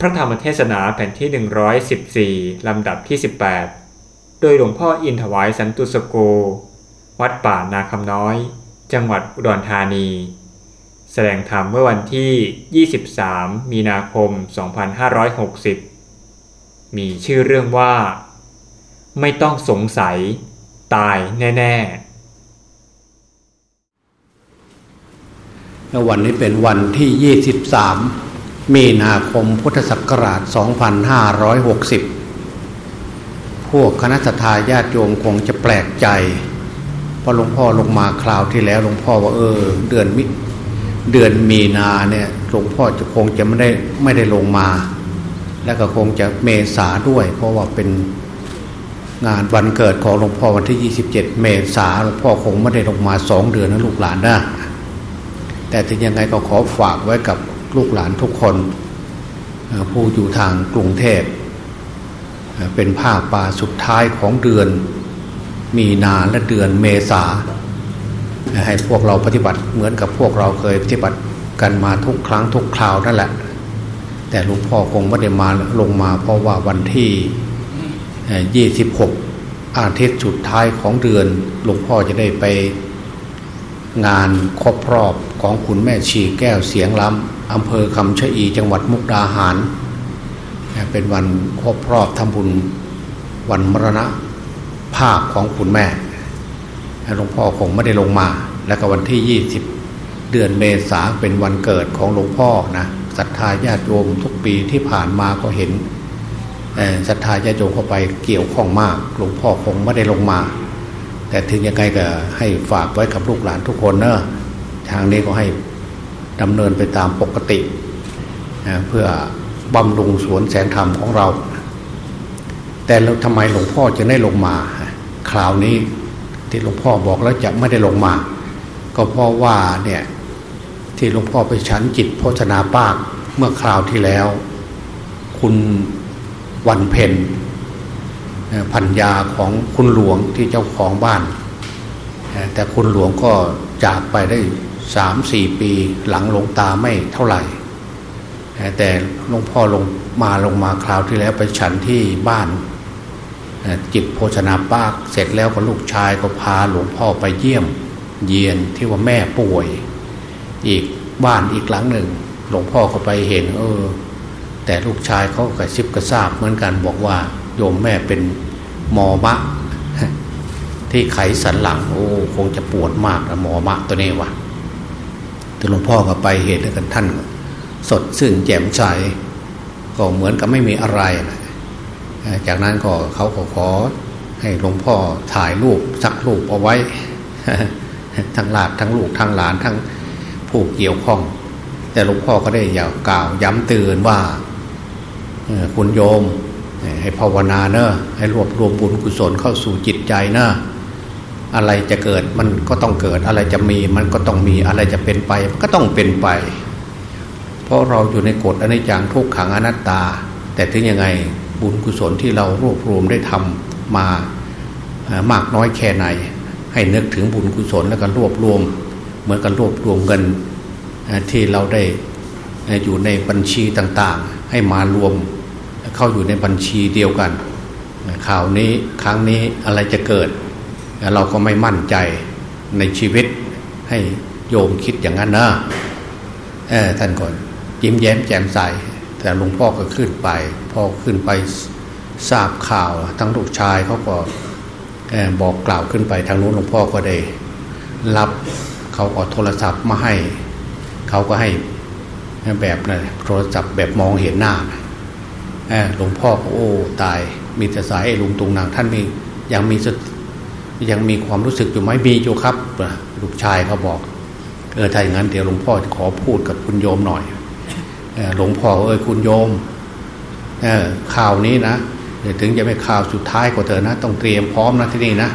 พระธรรมเทศนาแผ่นที่ 114 ลำดับที่ 18 โดยหลวงพ่ออินถวายสันตุสโก วัดป่านาคำน้อย จังหวัดอุดรธานี แสดงธรรมเมื่อวันที่ 23 มีนาคม 2560 มีชื่อเรื่องว่า ไม่ต้องสงสัย ตายแน่ๆ วันนี้เป็นวันที่ 23 มีนาคมพุทธศักราช 2560 พวกคณะทาญาติโยมคงจะแปลกใจเพราะหลวงพ่อลงมาคราวที่แล้วหลวงพ่อว่าเออ เดือนมิเดือนมีนาเนี่ยหลวงพ่อจะคงจะไม่ได้ไม่ได้ลงมา แล้วก็คงจะเมษาด้วย เพราะว่าเป็นงานวันเกิดของหลวงพ่อวันที่ 27 เมษาหลวงพ่อคงไม่ได้ลงมาสองเดือนนะลูกหลานนะแต่ถึงยังไงก็ขอฝากไว้กับ ลูกหลานทุกคนผู้อยู่ทางกรุงเทพ เป็นภาคป่าสุดท้ายของเดือน มีนาและเดือนเมษาให้พวกเราปฏิบัติเหมือนกับพวกเราเคยปฏิบัติกันมาทุกครั้งทุกคราวนั่นแหละ แต่หลวงพ่อคงไม่ได้มาลงมาเพราะว่าวันที่ 26 อาทิตย์สุดท้ายของเดือนหลวงพ่อจะได้ไปงานครบรอบของคุณแม่ชีแก้วเสียงล้ำ อำเภอคำชะอีจังหวัดมุกดาหาร เป็นวันครบรอบทำบุญวันมรณะภาพของคุณแม่หลวงพ่อคงไม่ได้ลงมา แล้วก็วันที่ 20 เดือนเมษาเป็นวันเกิดของหลวงพ่อนะศรัทธาญาติโยมทุกปีที่ผ่านมาก็เห็นศรัทธาญาติโยมเข้าไปเกี่ยวข้องมาก หลวงพ่อคงไม่ได้ลงมา แต่ถึงยังไงก็ให้ฝากไว้กับลูกหลานทุกคนเนอะทางนี้ก็ให้ ดำเนินไปตามปกติ เพื่อบำรุงสวนแสนธรรมของเรา แต่เราทำไมหลวงพ่อจะได้ลงมา คราวนี้ที่หลวงพ่อบอกแล้วจะไม่ได้ลงมา ก็เพราะว่าเนี่ยที่หลวงพ่อไปฉันจิตโภชนาปากเมื่อคราวที่แล้ว คุณวันเพ็ญพัญญาของคุณหลวงที่เจ้าของบ้าน แต่คุณหลวงก็จากไปได้ สามสี่ปีหลังหลวงตาไม่เท่าไหร่ แต่หลวงพ่อลงมาลงมาคราวที่แล้วไปฉันที่บ้านจิตโภชนาปากเสร็จแล้วก็ลูกชายก็พาหลวงพ่อไปเยี่ยมเยียนที่ว่าแม่ป่วย อีกบ้านอีกหลังหนึ่ง หลวงพ่อก็ไปเห็น เออ แต่ลูกชายเขากระซิบกระซาบเหมือนกันบอกว่า โยมแม่เป็นหมอมะ ที่ไขสันหลัง โอ้คงจะปวดมากนะหมอมะตัวนี้วะแต่ หลวงพ่อก็ไปเห็นกันท่าน สดซึ่งแจ่มใสก็เหมือนกับไม่มีอะไรนะจากนั้นก็เขาก็ขอให้หลวงพ่อถ่ายรูปสักรูปเอาไว้ ทั้งหลานทั้งลูกทั้งหลานทั้งผู้เกี่ยวข้อง แต่หลวงพ่อก็ได้ยาวกล่าวย้ำเตือนว่าคุณโยมให้ภาวนาเนอะให้รวบรวมบุญกุศลเข้าสู่จิตใจเนอะ อะไรจะเกิดมันก็ต้องเกิด อะไรจะมีมันก็ต้องมีอะไรจะเป็นไป มันก็ต้องเป็นไป เพราะเราอยู่ในกฎอนิจจังทุกขังอนัตตา แต่ถึงยังไงบุญกุศลที่เรารวบรวมได้ทำมา มากน้อยแค่ไหน ให้นึกถึงบุญกุศลแล้วก็รวบรวม เหมือนกับรวบรวมเงินที่เราได้อยู่ในบัญชีต่างๆ ให้มารวมเข้าอยู่ในบัญชีเดียวกันข่าวนี้ครั้งนี้อะไรจะเกิด เราก็ไม่มั่นใจในชีวิตให้โยมคิดอย่างนั้นนะท่านก่อนยิ้มแย้มแจ่มใสแต่หลวงพ่อก็ขึ้นไปพอขึ้นไปทราบข่าวทั้งลูกชายเขาก็บอกกล่าวขึ้นไปทางนู้นหลวงพ่อก็ได้รับเขาเอาโทรศัพท์มาให้ เขาก็ให้แบบนะโทรศัพท์แบบมองเห็นหน้าหลวงพ่อก็โอ้ตายมีแต่สายลุงตุงนางท่านมียังมี ยังมีความรู้สึกอยู่ไหมมีอยู่ครับลูกชายเขาบอก เออถ้าอย่างนั้นเดี๋ยวหลวงพ่อขอพูดกับคุณโยมหน่อยหลวงพ่อเอ้ยคุณโยมข่าวนี้นะถึงจะไม่ข่าวสุดท้ายก็เถอะนะ ต้องเตรียมพร้อมนะที่นี่นะ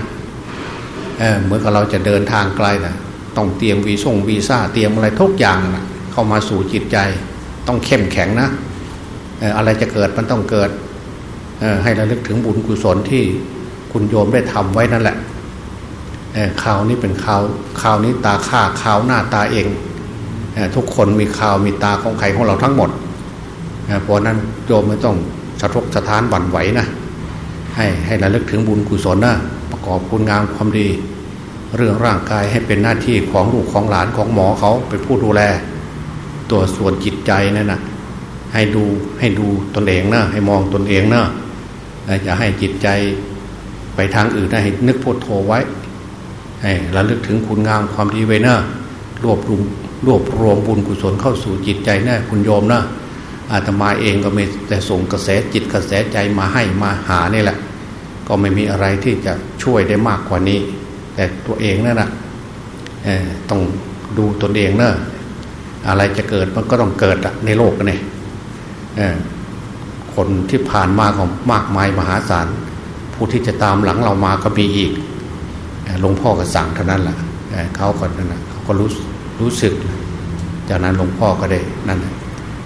เเหมือนกับเราจะเดินทางไกลนะต้องเตรียมวีซ่งวีซ่าเตรียมอะไรทุกอย่างนะเข้ามาสู่จิตใจ ต้องเข้มแข็งนะอะไรจะเกิดมันต้องเกิดให้ระลึกถึงบุญกุศลที่คุณโยมได้ทำไว้นั่นแหละ ข่าวนี้เป็นข่าวข่าวนี้ตาข้าข่าวหน้าตาเองทุกคนมีข่าวมีตาของใครของเราทั้งหมดเพราะนั้นโยมไม่ต้องสะทกสะท้านหวั่นไหวนะให้ให้ระลึกถึงบุญกุศลนะประกอบคุณงามความดี เรื่องร่างกายให้เป็นหน้าที่ของลูกของหลานของหมอเขาเป็นผู้ดูแล ตัวส่วนจิตใจนั่นนะให้ดูให้ดูตนเองนะให้มองตนเองนะอย่าให้จิตใจไปทางอื่นนะให้นึกพุทโธไว้ ระลึกถึงคุณงามความดีไว้นะรวบรวมรวบรวมบุญกุศลเข้าสู่จิตใจนะคุณโยมนะอาตมาเองก็ม่แต่ส่งกระแสจิตกระแสใจมาให้มาหานี่แหละ ก็ไม่มีอะไรที่จะช่วยได้มากกว่านี้ แต่ตัวเองนั่นนะต้องดูตนเองเนะอะไรจะเกิดมันก็ต้องเกิดในโลกนี่คนที่ผ่านมาของมากมายมหาศาลผู้ที่จะตามหลังเรามาก็มีอีก หลวงพ่อก็สั่งเท่านั้นแหละเขาก็นั่นนะเขาก็รู้รู้สึก จากนั้นหลวงพ่อก็ได้นั่น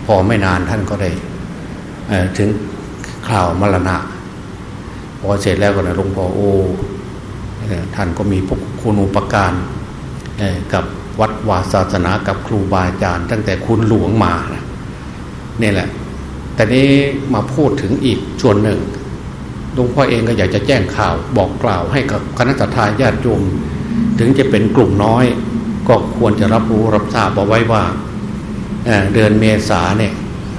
พอไม่นานท่านก็ได้ถึงข่าวมรณะพอเสร็จแล้วก็นะหลวงพ่อโอ้ท่านก็มีพคุณอุปการกับวัดวาศาสนากับครูบาอาจารย์ ตั้งแต่คุณหลวงมาเนี่ยแหละ แต่นี้มาพูดถึงอีกส่วนหนึ่ง หลวงพ่อเองก็อยากจะแจ้งข่าวบอกกล่าวให้กับคณะทาญาติโยมถึงจะเป็นกลุ่มน้อย ก็ควรจะรับรู้รับทราบเอาไว้ว่าเดือนเมษาเนี่ย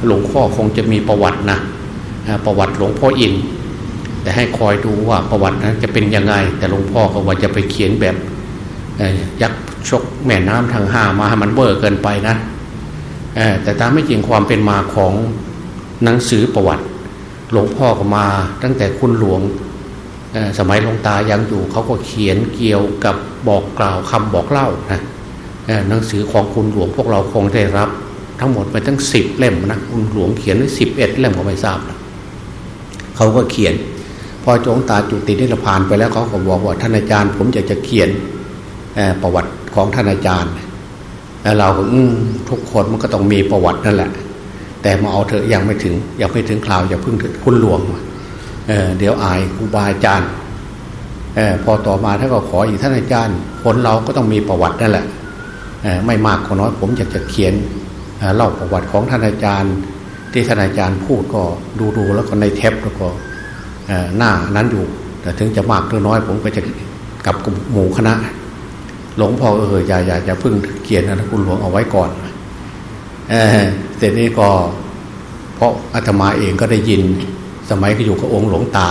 หลวงพ่อคงจะมีประวัตินะประวัติหลวงพ่ออิน แต่ให้คอยดูว่าประวัตินั้นจะเป็นยังไง แต่หลวงพ่อก็ว่าจะไปเขียนแบบยักษ์ชกแม่น้ำทางห้ามาให้มันเบอร์เกินไปนะแต่ตามไม่จริงความเป็นมาของหนังสือประวัติ หลวงพ่อก็มา ตั้งแต่คุณหลวงสมัยหลวงตายังอยู่เขาก็เขียนเกี่ยวกับบอกกล่าวคำบอกเล่านะหนังสือของคุณหลวงพวกเราคงได้รับ ทั้งหมดไปทั้งสิบเล่มนะคุณหลวงเขียนไว้สิบเอ็ดเล่มก็ไม่ทราบนะเขาก็เขียน พอจงตาจุตินิพพานไปแล้วเขาก็บอกว่าท่านอาจารย์ ผมอยากจะเขียนประวัติของท่านอาจารย์แล้วเราก็ทุกคนมันก็ต้องมีประวัตินั่นแหละ แต่มาเอาเถอะยังไม่ถึงยังไม่ถึงคราวอย่าพึ่งคุณหลวงเเดี๋ยวอายครูบาอาจารย์อพอต่อมาท่านก็ขออีกท่านอาจารย์คนเราก็ต้องมีประวัตินั่นแหละไม่มากก็น้อยผมอยากจะเขียนเล่าประวัติของท่านอาจารย์ ที่ท่านอาจารย์พูดก็ดูดูแล้วก็ในเทปแล้วก็หน้านั้นอยู่ แต่ถึงจะมากหรือน้อย ผมก็จะกับหมู่คณะ หลวงพ่อเอออย่าอย่าอย่าพึ่งเขียนนะคุณหลวงเอาไว้ก่อน เสร็จนี้ก็เพราะอาตมาเองก็ได้ยิน สมัยก็อยู่กับองค์หลวงตา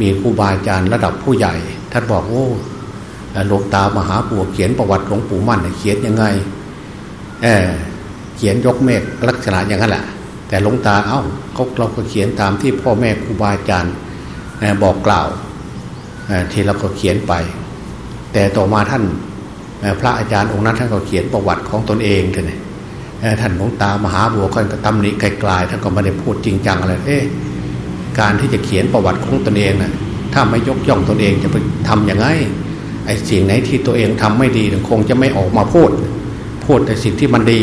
มีครูบาอาจารย์ระดับผู้ใหญ่ ท่านบอกโอ้หลวงตามหาปู่เขียนประวัติหลวงปู่มั่นเขียนยังไงเเขียนยกเมฆลักษณะอย่างนั้นแหละแต่หลวงตาเอา้าเขาเราก็เขียนตามที่พ่อแม่ครูบาอาจารย์บอกกล่าวที่เราก็เขียนไป แต่ต่อมาท่านพระอาจารย์องค์นั้นท่านก็เขียนประวัติของตนเองท่าน ท่านหลวงตามหาบัวก็ตำหนิไกลๆท่านก็ไม่ได้พูดจริงจังอะไรเอ๊ะการที่จะเขียนประวัติของตนเองนะ่ะถ้าไม่ยกย่องตนเองจะไปทํำยังไงไอ้สิ่งไหนที่ตัวเองทำไม่ดีคงจะไม่ออกมาพูด พูดแต่สิ่งที่มันดี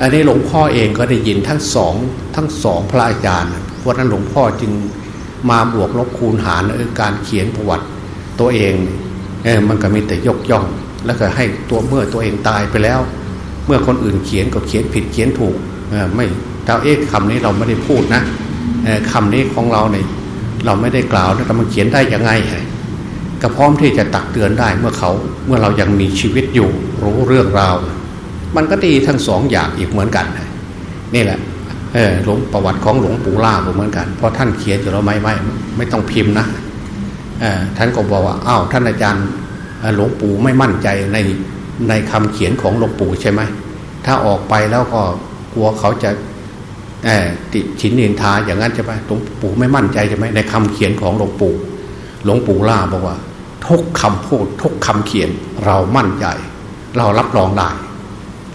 อันนี้หลวงพ่อเองก็ได้ยินทั้งสองทั้งสองพระอาจารย์เพราะนั้นหลวงพ่อจึงมาบวกลบคูณหารการเขียนประวัติตัวเองเออมันก็มีแต่ยกย่อง แล้วก็ให้ตัวเมื่อตัวเองตายไปแล้ว เมื่อคนอื่นเขียนก็เขียนผิดเขียนถูกไม่เจ้าเอ๊ะคำนี้เราไม่ได้พูดนะคำนี้ของเราเนี่ยเราไม่ได้กล่าวนะแต่มันเขียนได้ยังไงก็พร้อมที่จะตักเตือนได้เมื่อเขาเมื่อเรายังมีชีวิตอยู่ รู้เรื่องราว มันก็ดีทั้งสองอย่างอีกเหมือนกันนี่แหละหลวงประวัติของหลวงปู่ล่าเหมือนกันเพราะท่านเขียนอยู่แล้วไม่ไม่ไม่ต้องพิมพ์นะท่านก็บอกว่าอ้าวท่านอาจารย์หลวงปู่ไม่มั่นใจใน ในคำเขียนของหลวงปู่ใช่ไหมถ้าออกไปแล้วก็กลัวเขาจะติฉินนินทาอย่างนั้นใช่ไหมหลวงปู่ไม่มั่นใจใช่ไหมในคำเขียนของหลวงปู่ หลวงปู่ล่าบอกว่า ทุกคำพูดทุกคำเขียนเรามั่นใจ เรารับรองได้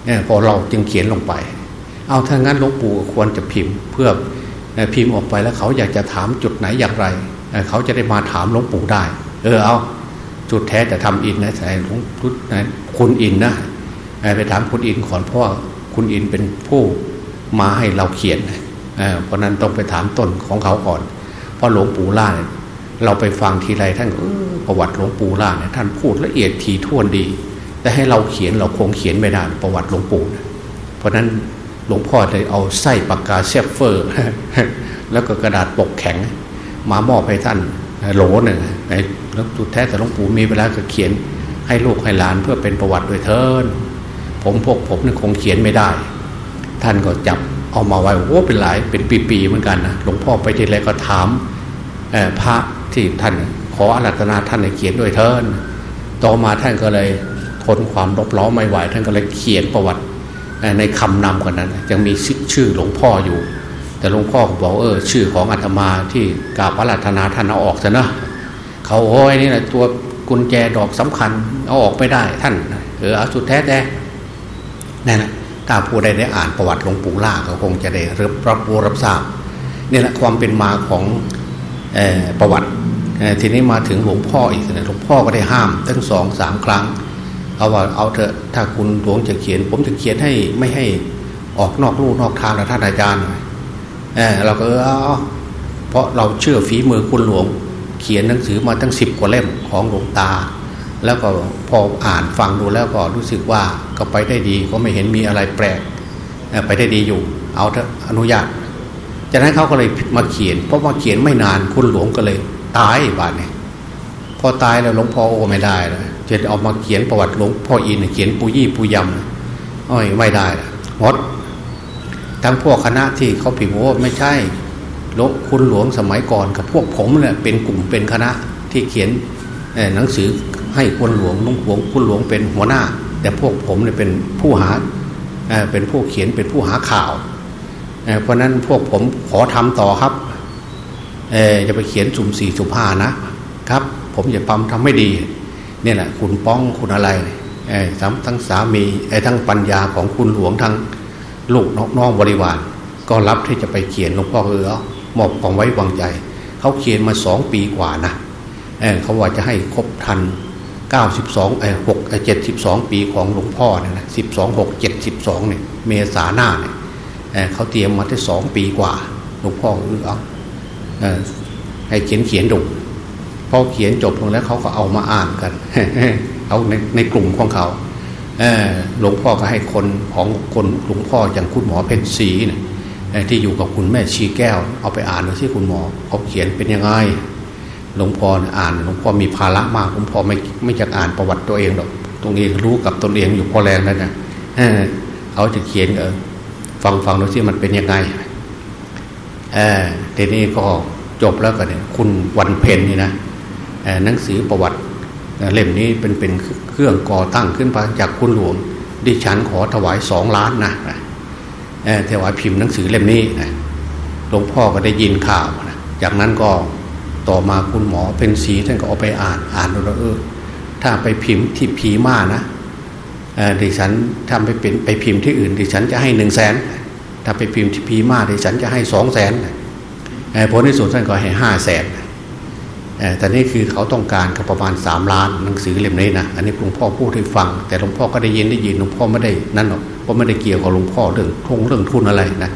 เนี่ยพอเราจึงเขียนลงไป เอาถ้างั้นหลวงปู่ควรจะพิมพ์ เพื่อพิมพ์ออกไปแล้วเขาอยากจะถามจุดไหนอย่างไร เขาจะได้มาถามหลวงปู่ได้ เออเอา จุดแท้จะทำอินนะใส่หลวงพุทธนะคุณอินนะไปถามคุณอินก่อนเพราะว่าคุณอินเป็นผู้มาให้เราเขียนเพราะนั้นต้องไปถามต้นของเขาก่อน เพราะหลวงปู่หล้าเราไปฟังทีไรท่านประวัติหลวงปู่หล้าเนี่ยท่านพูดละเอียดถี่ถ้วนดี แต่ให้เราเขียนเราคงเขียนไม่ได้ประวัติหลวงปู่เพราะนั้นหลวงพ่อเลยเอาไส้ปากกา Sheaffer แล้วก็กระดาษปกแข็ง มามอบให้ท่าน โหลหนึ่งในแล้วสุดแท้แต่หลวงปู่มีเวลาก็เขียนให้ลูกให้หลานเพื่อเป็นประวัติโดยเทินผมพวกผมนี่คงเขียนไม่ได้ ท่านก็จับเอามาไว้โอ้เป็นหลายเป็นปีๆเหมือนกันนะหลวงพ่อไปที่ไรก็ถามพระที่ท่านขออารัธนาท่านให้เขียนด้วยเทินต่อมาท่านก็เลยทนความรบเร้าไม่ไหวท่านก็เลยเขียนประวัติในคำนำกันนั้นยังมีชื่อหลวงพ่ออยู่ แต่หลวงพ่อบอกเออชื่อของอาตมาที่กราบอารัธนาท่านเอาออกซะนะเขาโอ้ยนี่แหละตัวกุญแจดอกสำคัญเอาออกไม่ได้ท่านเออสุดแท้แต่นั่นะถ้าผู้ใดได้อ่านประวัติหลวงปู่ล่าก็คงจะได้รับรับรู้รับทราบนี่แหละความเป็นมาของประวัติทีนี้มาถึงหลวงพ่ออีกนะหลวงพ่อก็ได้ห้ามตั้งสองสามครั้งเอาว่าเอาเถอะถ้าคุณหลวงจะเขียน ผมจะเขียนให้ไม่ให้ออกนอกลู่นอกทางนะท่านอาจารย์ เออเราก็เพราะเราเชื่อฝีมือคุณหลวง เขียนหนังสือมาตั้งสิบกว่าเล่มของหลวงตา แล้วก็พออ่านฟังดูแล้วก็รู้สึกว่าก็ไปได้ดีก็ไม่เห็นมีอะไรแปลกไปได้ดีอยู่ เอาเถอะอนุญาตจากนั้นเขาก็เลยมาเขียน เพราะว่าเขียนไม่นานคุณหลวงก็เลย ตายบาดเนี่ยพอตายแล้วหลวงพ่อโอไม่ได้เลยจะเอามาเขียนประวัติหลวงพ่ออินเขียนปุยี่ปุยำอ้อยไม่ได้หมด ทั้งพวกคณะที่เขาผิดว่าไม่ใช่หลวงคุณหลวงสมัยก่อนกับพวกผมเนี่ยเป็นกลุ่มเป็นคณะที่เขียนหนังสือให้คุณหลวงลุงหลวงคุณหลวงเป็นหัวหน้า แต่พวกผมเนี่ยเป็นผู้หาเป็นผู้เขียนเป็นผู้หาข่าว เพราะนั้นพวกผมขอทำต่อครับจะไปเขียนสุ่มสี่สุ่มห้านะครับ ผมจะปั๊มทำไม่ดีเนี่ยแหละคุณป้องคุณอะไรไอ้ทั้งสามีไอ้ทั้งปัญญาของคุณหลวงทั้ง ลูกน้องบริวาร ก็รับที่จะไปเขียนหลวงพ่อเออมอบความไว้วางใจเขาเขียนมาสองปีกว่านะเเขาว่าจะให้ครบทันเก้าสิบสองไอ้หกไอ้เจ็ดสิบสองปีของหลวงพ่อเนี่ยนะสิบสองหกเจ็ดสิบสองเนี่ยเมษาหน้าเนี่ยเขาเตรียมมาได้สองปีกว่า หลวงพ่อเออเอาให้เขียนเขียนดูพอเขียนจบลงแล้วเขาก็เอามาอ่านกัน เอาในในกลุ่มของเขา หลวงพ่อก็ให้คนของคนหลวงพ่ออย่างคุณหมอเพนสีเนี่ยที่อยู่กับคุณแม่ชีแก้ว เอาไปอ่านดูสิคุณหมอเขาเขียนเป็นยังไงหลวงพ่ออ่านหลวงพ่อมีภาระมากหลวงพ่อไม่ไม่จะอ่านประวัติตัวเองหรอกตรงนี้รู้กับตนเองอยู่พอแรงแล้วนะเขาจะเขียนเออฟังฟังดูสิมันเป็นยังไงเออทีนี้ก็จบแล้วก็เนี่ยคุณวันเพ็ญนี่นะหนังสือประวัติ เล่มนี้เป็นเป็นเครื่องก่อตั้งขึ้นมาจากคุณหลวง ดิฉันขอถวายสองล้านนะถวายพิมพ์หนังสือเล่มนี้นะหลวงพ่อก็ได้ยินข่าวนะจากนั้นก็ต่อมาคุณหมอเป็นสีท่านก็เอาไปอ่านอ่านดูแล้วเออถ้าไปพิมพ์ที่ผีมานะดิฉันทำไปเป็นไปพิมพ์ที่อื่น ดิฉันจะให้หนึ่งแสนถ้าไปพิมพ์ที่ผีมาดิฉันจะให้สองแสนผลที่สุดท่านก็ให้ห้าแสน แต่นี่คือเขาต้องการก็ประมาณสามล้านหนังสือเล่มนี้นะอันนี้หลวงพ่อพูดให้ฟัง แต่หลวงพ่อก็ได้ยินได้ยินหลวงพ่อไม่ได้นั่นหรอกเพราะไม่ได้เกี่ยวกับหลวงพ่อเรื่องทงเรื่องทุนอะไรนะ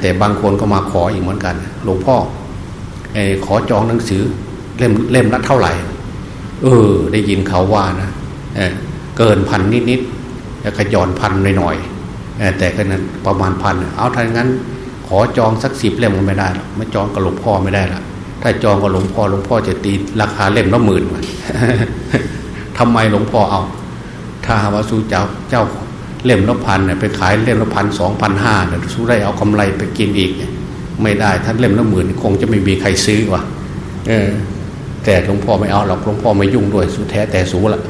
แต่บางคนก็มาขออีกเหมือนกัน หลวงพ่อขอจองหนังสือเล่มเล่มละเท่าไหร่ เออ ได้ยินเขาว่านะเเกินพันนิดๆแล้วก็ย่อนพันหน่อยๆแต่ก็นั้นประมาณพันเอาถ้างั้น ขอจองสักสิบเล่มก็ไม่ได้หรอกไม่จองกับหลวงพ่อไม่ได้ละ ถ้าจองกับหลวงพ่อหลวงพ่อจะตีราคาเล่มละหมื่นทำไมหลวงพ่อเอา ถ้าว่าสู้เจ้าเจ้าเล่มละพันเนี่ยไปขายเล่มละพันสองพันห้าเนี่ยสู้ได้เอากำไรไปกินอีกเนี่ยไม่ได้ท่านเล่มละหมื่นคงจะไม่มีใครซื้อว่ะเออ แต่หลวงพ่อไม่เอาหรอกหลวงพ่อไม่ยุ่งด้วยสุแท้แต่สูละ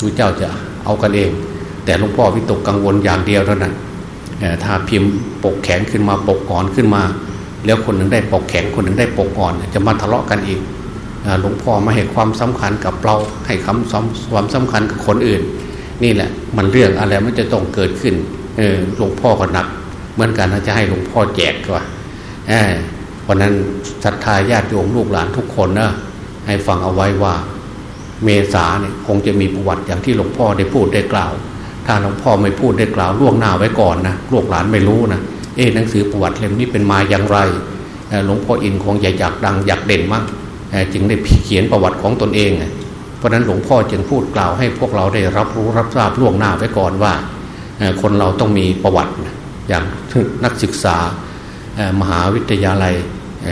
สู้เจ้าจะเอากันเอง แต่หลวงพ่อวิตกกังวลอย่างเดียวเท่านั้นถ้าพิมพ์ปกแข็งขึ้นมาปกก่อนขึ้นมา แล้วคนหนึ่งได้ปกแข็งคนหนึ่งได้ปกอ่อน จะมาทะเลาะกันอีกหลวงพ่อมาให้ความสำคัญกับเราให้คำความสำคัญกับคนอื่น นี่แหละ มันเรื่องอะไรมันจะต้องเกิดขึ้นหลวงพ่อก็หนัก เหมือนกันจะให้หลวงพ่อแจกกว่าเพราะนั้นศรัทธาญาติโยมลูกหลานทุกคนนะให้ฟังเอาไว้ว่า เมษาเนี่ยคงจะมีประวัติอย่างที่หลวงพ่อได้พูดได้กล่าว ถ้าหลวงพ่อไม่พูดได้กล่าวล่วงหน้าไว้ก่อนนะลูกหลานไม่รู้นะ เอ๊หนังสือประวัติเล่มนี้เป็นมาอย่างไรหลวงพ่ออินคงอยากดังอยากเด่นมากจึงได้เขียนประวัติของตนเอง เพราะนั้นหลวงพ่อจึงพูดกล่าวให้พวกเราได้รับรู้รับทราบล่วงหน้าไว้ก่อนว่า คนเราต้องมีประวัติอย่างนักศึกษามหาวิทยาลัย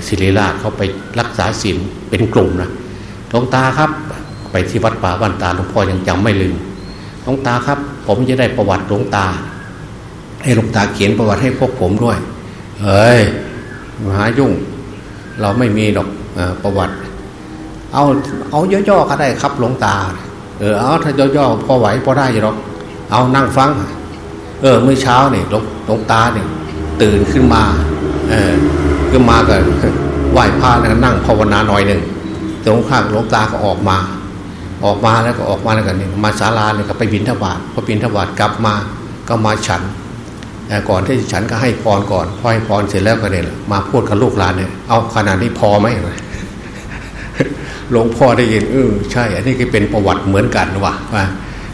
ศิริราชเขาไปรักษาศีลเป็นกลุ่มนะหลวงตาครับไปที่วัดป่าบ้านตาหลวงพ่อยังจำไม่ลืมหลวงตาครับ ผมจะได้ประวัติหลวงตา ให้หลวงตาเขียนประวัติให้พวกผมด้วยเฮ้ยมหายุ่ง เราไม่มีดอกอประวัติ เอาเอาย่อๆก็ได้ครับหลวงตา เออเอาถ้าย่อๆพอไหวพอได้หรอกเอานั่งฟัง เออเมื่อเช้าเนี่ยหลวงตาเนี่ยตื่นขึ้นมา เออขึ้นมาก็ไหว้พระแล้วก็นั่งภาวนาหน่อยหนึ่งตรงข้างหลวงตาก็ออกมา ออกมาแล้วก็ออกมาแล้วกันเนี่ยมาศาลาเนี่ยก็ไปบินทบาทพอบินทบาทกลับมาก็มาฉัน ก่อนที่ฉันก็ให้พรก่อนพอให้พรเสร็จแล้วก็เนี่ยมาพูดกับลูกหลานเนี่ยเอาขนาดนี้พอไหมหลวงพ่อได้ยินเออใช่ อันนี้ก็เป็นประวัติเหมือนกันว่ะว่า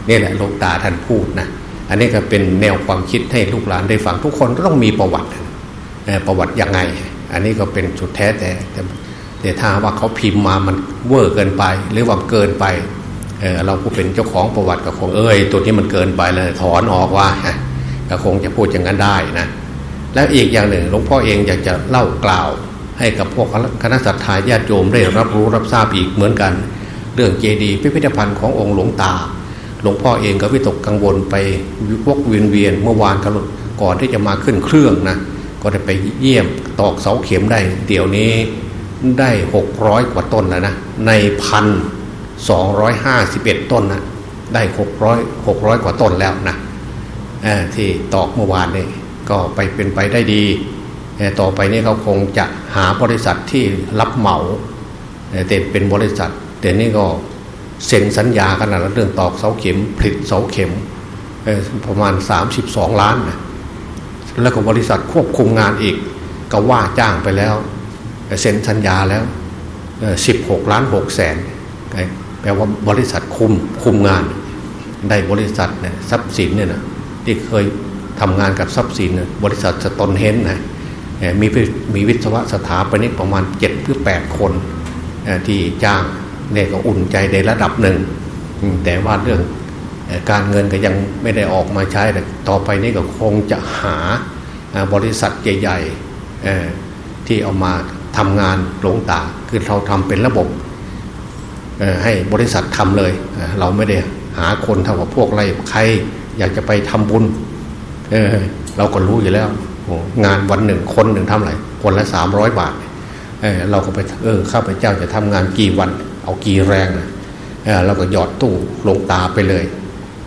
นี่แหละหลวงตาท่านพูดนะอันนี้ก็เป็นแนวความคิดให้ลูกหลานได้ฟังทุกคนก็ต้องมีประวัติประวัติยังไง อันนี้ก็เป็นสุดแท้แต่แต่ถ้าว่าเขาพิมพ์มามันเวอร์เกินไป หรือว่าเกินไปเเราผู้เป็นเจ้าของประวัติก็คงเอ้ยตัวนี้มันเกินไปเลยถอนออกว่า ก็คงจะพูดอย่างนั้นได้นะแล้วอีกอย่างหนึ่งหลวงพ่อเองอยากจะเล่ากล่าว ให้กับพวกคณะสัตยาญาติโยมได้รับรู้รับทราบอีกเหมือนกัน เรื่องเจดีย์พิพิธภัณฑ์ขององค์หลวงตา หลวงพ่อเองก็วิตกกังวลไปวกเวียนเวียนเมื่อวานก่อนที่จะมาขึ้นเครื่องนะก็ได้ไปเยี่ยมตอกเสาเข็มได้ เดี๋ยวนี้ได้หกร้อยกว่าต้นแล้วนะในพันสองร้อยห้าสิบเอ็ดต้นนะได้หกร้อยหกร้อยกว่าต้นแล้วนะ ที่ตอกเมื่อวานนี่ก็ไปเป็นไปได้ดีต่อไปนี้เขาคงจะหาบริษัทที่รับเหมาเต็เป็นบริษัทเดี๋ยวนี้ก็เซ็นสัญญากันนะเรื่องตอกเสาเข็มผลิตเสาเข็มประมาณ 32 ล้านนะแล้วก็บริษัทควบคุมงานอีก ก็ว่าจ้างไปแล้วเซ็นสัญญาแล้ว 16 ล้าน6แสนแปลว่าบริษัทคุมคุมงานได้บริษัทเนี่ยทรัพย์สินเนี่ยนะ ที่เคยทำงานกับทรัพย์สินบริษัทสตนเฮนนะมีมีวิศวะสถาปนิกประมาณเจ็ดหรือแปดคนที่จ้างเนี่ยก็อุ่นใจในระดับหนึ่ง แต่ว่าเรื่องการเงินก็ยังไม่ได้ออกมาใช้แต่ต่อไปนี้ก็คงจะหาบริษัทใหญ่ๆที่เอามาทำงานหลงตาคือเราทำเป็นระบบให้บริษัททำเลย เราไม่ได้หาคนเท่ากับพวกไรใคร อยากจะไปทำบุญเเราก็รู้อยู่แล้วงานวันหนึ่งคนหนึ่งทำอะไรคนละสามร้อยบาทเเราก็ไปเออข้าพเจ้าจะทำงานกี่วัน เอากี่แรงนะเเราก็หยอดตู้ลงตาไปเลย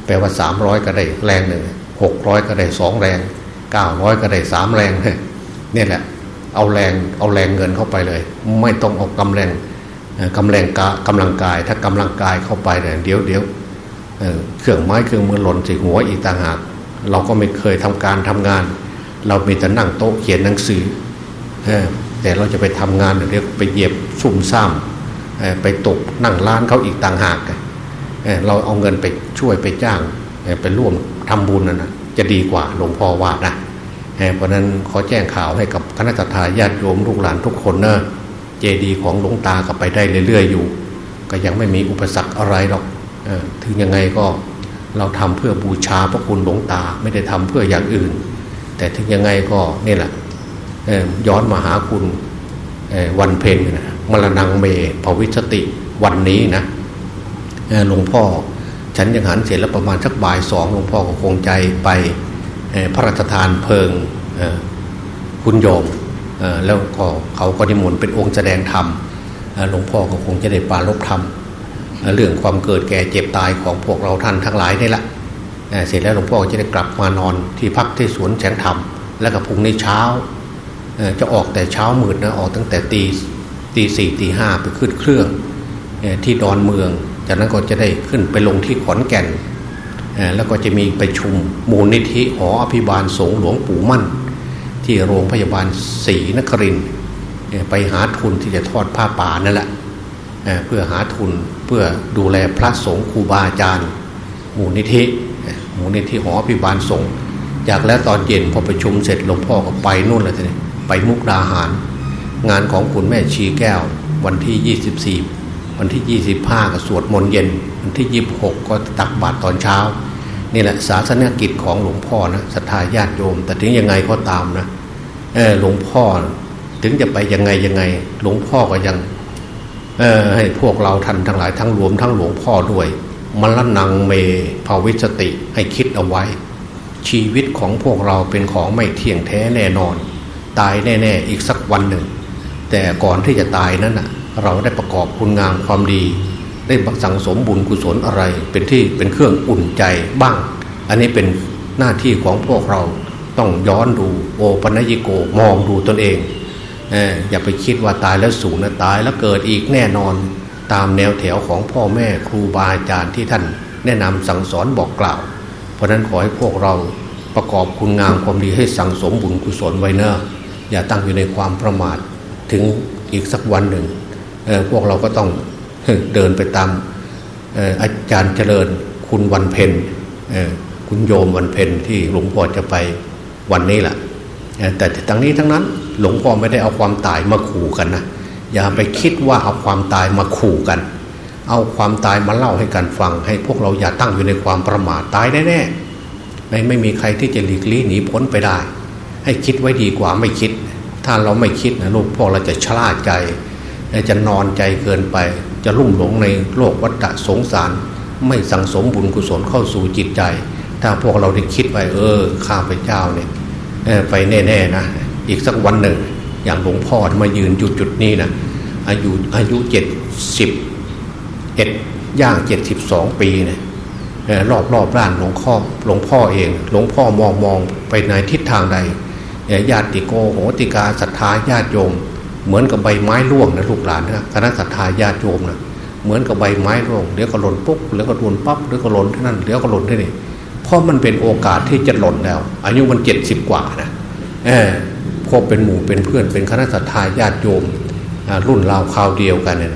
แปลว่าสามร้อยก็ได้แรงหนึ่งหกร้อยก็ได้สองแรงเก้าร้อยก็ได้สามแรงเนี่ยแหละ เอาแรงเอาแรงเงินเข้าไปเลย ไม่ต้องเอากำลังกำลังกากำลังกาย ถ้ากำลังกายเข้าไปเนี่ยเดี๋ยวเดี๋ยว เครื่องไม้เครื่องมือหล่นใส่หัวอีกต่างหาก เราก็ไม่เคยทำการทำงาน เรามีแต่นั่งโต๊ะเขียนหนังสือแต่เราจะไปทำงานเรียกไปเหยียบซุ่มซ่ามไปตกนั่งร้านเขาอีกต่างหากเราเอาเงินไปช่วยไปจ้างไปร่วมทำบุญนะนะจะดีกว่าหลวงพ่อว่านะเพราะนั้นขอแจ้งข่าวให้กับคณะทาญาติโยมลูกหลานทุกคนนะเจดีของหลวงตาก็ไปได้เรื่อยๆอยู่ ก็ยังไม่มีอุปสรรคอะไรหรอก ถึงยังไงก็เราทำเพื่อบูชาพระคุณหลวงตาไม่ได้ทำเพื่ออย่างอื่น แต่ถึงยังไงก็นี่แหละย้อนมาหาคุณวันเพ็ญมรณงเมภวิสติวันนี้นะหลวงพ่อฉันยังหันเสร็จแล้วประมาณสักบ่ายสองหลวงพ่อก็คงใจไปพระราชทานเพลิงคุณโยมแล้วก็เขาก็นิมนต์เป็นองค์แสดงธรรมหลวงพ่อก็คงจะได้ปาลบธรรม เรื่องความเกิดแก่เจ็บตายของพวกเราท่านทั้งหลายนี่แหละเสร็จแล้วหลวงพ่อจะได้กลับมานอนที่พักที่สวนแสงธรรม แล้วก็พรุ่งนี้เช้าจะออกแต่เช้ามืดนะออกตั้งแต่ตีตีสี่ตีห้าไปขึ้นเครื่องที่ดอนเมือง จากนั้นก็จะได้ขึ้นไปลงที่ขอนแก่น แล้วก็จะมีไปชุมมูลนิธิหออภิบาลสงหลวงปู่มั่น ที่โรงพยาบาลศรีนครินไปหาทุนที่จะทอดผ้าป่านั่นแหละ เพื่อหาทุนเพื่อดูแลพระสงฆ์ครูบาอาจารย์หมูลนิธิหมูลนิธิหอพิบาลสงฆ์จากแล้วตอนเย็นพอประชุมเสร็จหลวงพ่อก็ไปนู่นเลยทีนี้ไปมุกดาหาร งานของคุณแม่ชีแก้ว วันที่ 24 วันที่ 25 ก็สวดมนต์เย็น วันที่ 26 ก็ตักบาตรตอนเช้า นี่แหละศาสนกิจของหลวงพ่อนะศรัทธาญาติโยม แต่ถึงยังไงก็ตามนะเออหลวงพ่อถึงจะไปยังไงยังไง หลวงพ่อก็ยัง ให้พวกเราท่านทั้งหลายทั้งรวมทั้งหลวงพ่อด้วยมรณงเมภาวิสติให้คิดเอาไว้ ชีวิตของพวกเราเป็นของไม่เที่ยงแท้แน่นอน ตายแน่ๆอีกสักวันหนึ่ง แต่ก่อนที่จะตายนั้นนะเราได้ประกอบคุณงามความดี ได้สั่งสมบุญกุศลอะไร เป็นที่เป็นเครื่องอุ่นใจบ้าง อันนี้เป็นหน้าที่ของพวกเราต้องย้อนดูโอปัญญิโกมองดูตนเอง อย่าไปคิดว่าตายแล้วสูญนะตายแล้วเกิดอีกแน่นอนตามแนวแถวของพ่อแม่ครูบาอาจารย์ที่ท่านแนะนำสั่งสอนบอกกล่าว เพราะนั้นขอให้พวกเราประกอบคุณงามความดีให้สั่งสมบุญกุศลไว้เนอะอย่าตั้งอยู่ในความประมาทถึงอีกสักวันหนึ่งพวกเราก็ต้องเดินไปตามอาจารย์เจริญคุณวันเพ็ญคุณโยมวันเพ็ญที่หลวงพ่อจะไปวันนี้แหละแต่ทั้งนี้ทั้งนั้น หลวงพ่อไม่ได้เอาความตายมาขู่กันนะอย่าไปคิดว่าเอาความตายมาขู่กัน เอาความตายมาเล่าให้กันฟัง ให้พวกเราอย่าตั้งอยู่ในความประมาทตายแน่ๆไม่ไม่มีใครที่จะหลีกลี่หนีพ้นไปได้ ให้คิดไว้ดีกว่าไม่คิด ถ้าเราไม่คิดนะลูกพวกเราจะชราใจจะนอนใจเกินไป จะลุ่มหลงในโลกวัฏสงสาร ไม่สั่งสมบุญกุศลเข้าสู่จิตใจ ถ้าพวกเราได้คิดไปเออข้าพเจ้าเนี่ยไปแน่ๆนะ อีกสักวันหนึ่ง อย่างหลวงพ่อมายืนจุดจุดนี้นะอายุอายุเจ็ดสิบเอ็ดย่างเจ็ดสิบสองปีเนี่ยรอบรอบด้านหลวงพ่อหลวงพ่อเอง หลวงพ่อมองมองไปในทิศทางใดญาติโกโหติกาศรัทธาญาติโยม เหมือนกับใบไม้ร่วงนะลูกหลานนะคณะศรัทธาญาติโยมนะเหมือนกับใบไม้ร่วงเดี๋ยวก็หล่นปุ๊บเดี๋ยวก็หล่นปั๊บเดี๋ยวก็หล่นที่นั่นเดี๋ยวก็หล่นที่นี่เพราะมันเป็นโอกาสที่จะหล่นแล้ว อายุมันเจ็ดสิบกว่านะเออ คบเป็นหมู่เป็นเพื่อนเป็นคณะสัตยาญาติโยมรุ่นราวคราวเดียวกันเนี่ย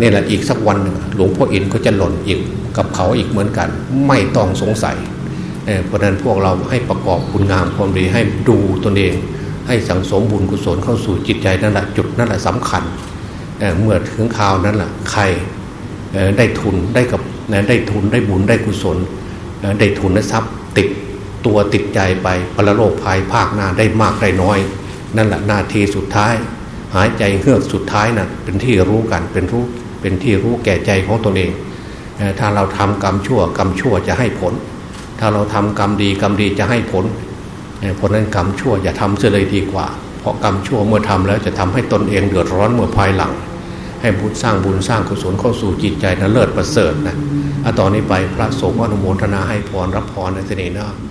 นี่แหละอีกสักวันหนึ่งหลวงพ่ออินก็จะหล่นอีกกับเขาอีกเหมือนกัน ไม่ต้องสงสัยเพราะนั้นพวกเราให้ประกอบคุณงามความดีให้ดูตนเอง ให้สังสมบุญกุศลเข้าสู่จิตใจนั่นแหละจุดนั่นแหละสำคัญเเมื่อถึงข่าวนั้นแหละใครได้ทุนได้กับได้ทุนได้บุญได้กุศลได้ทุนได้ทรัพย์ติดตัวติดใจไปปรโลกภายภาคหน้าได้มากได้น้อย นั่นแหละนาทีสุดท้าย หายใจเฮือกสุดท้ายนะ่ะเป็นที่รู้กันเป็นรู้เป็นที่รู้แก่ใจของตนเอง ถ้าเราทำกรรมชั่วกรรมชั่วจะให้ผล ถ้าเราทำกรรมดีกรรมดีจะให้ผลเพราะนั้นกรรมชั่วอย่าทำเสียเลยดีกว่า เพราะกรรมชั่วเมื่อทำแล้วจะทำให้ตนเองเดือดร้อนเมื่อภายหลัง ให้บุญสร้างบุญสร้างกุศลเข้าสู่จิตใจนั้นเลิศประเสริฐนะตอนนี้ไปพระสงฆ์อนุโมทนาให้พรรับพรในเสน่ห์นะ